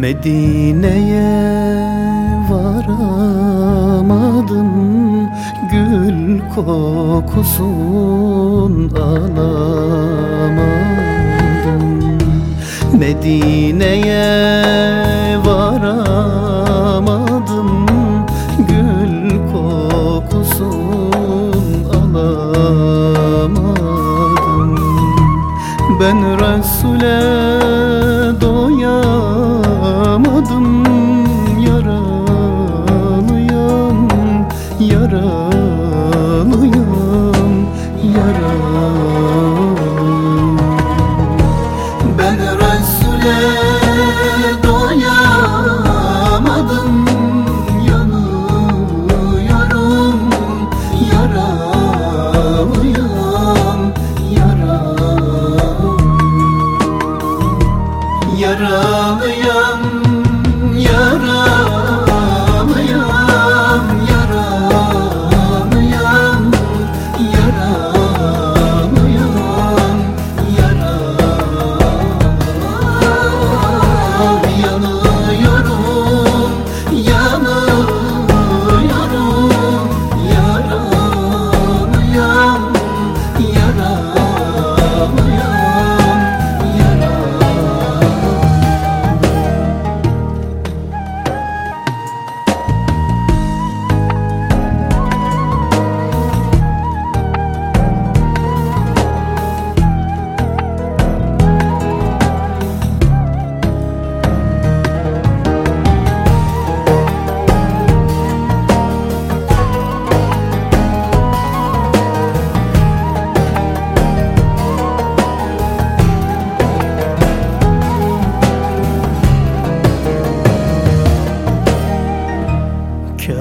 Medine'ye varamadım. Gül kokusun alamadım. Medine'ye varamadım. Gül kokusun alamadım. Ben Resul'e doyamadım Yaralıyam,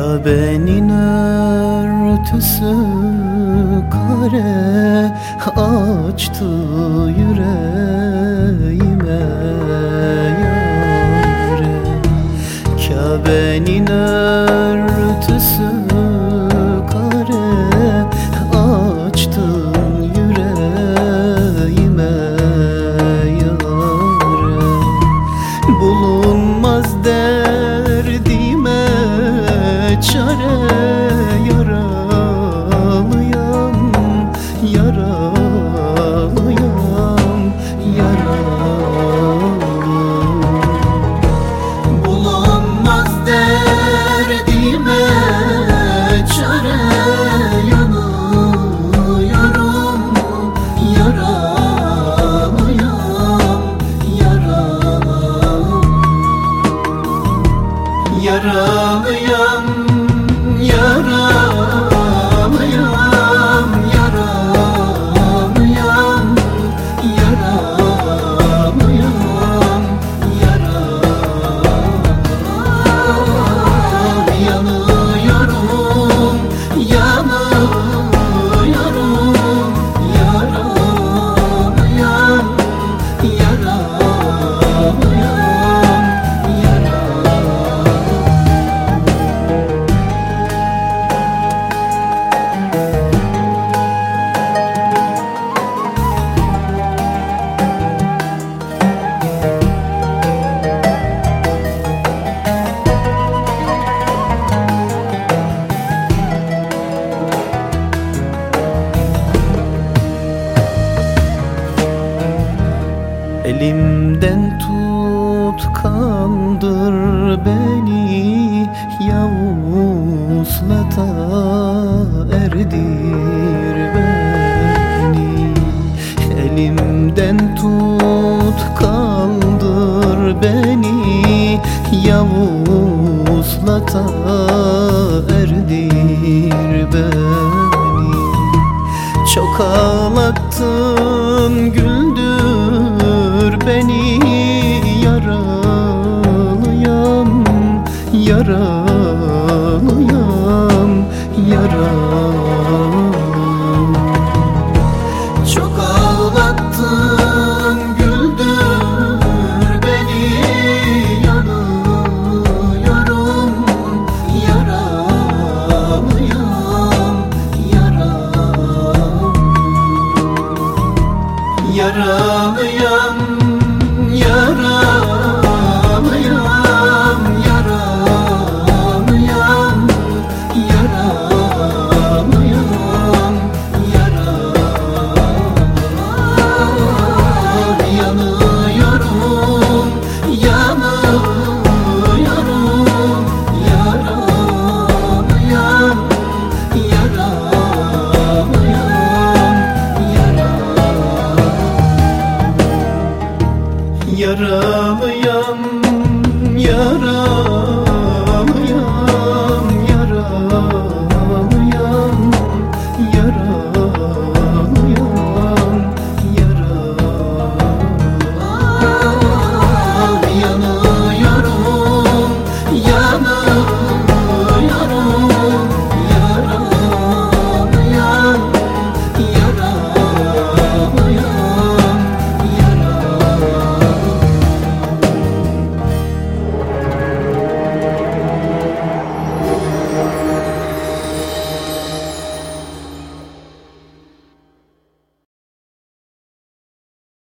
Kabe'nin örtüsü kare açtı yüreğime yâre. Kabe'nin örtüsü kandır beni Yavuzlata erdir beni. Elimden tut kaldır beni Yavuzlata erdir beni. Çok ağlattın güldür yaralıyam